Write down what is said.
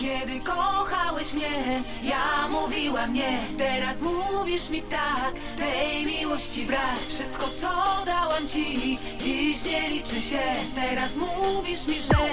Kiedy kochałeś mnie, ja mówiłam nie. Teraz mówisz mi tak, tej miłości brak. Wszystko co dałam ci, dziś nie liczy się. Teraz mówisz mi, że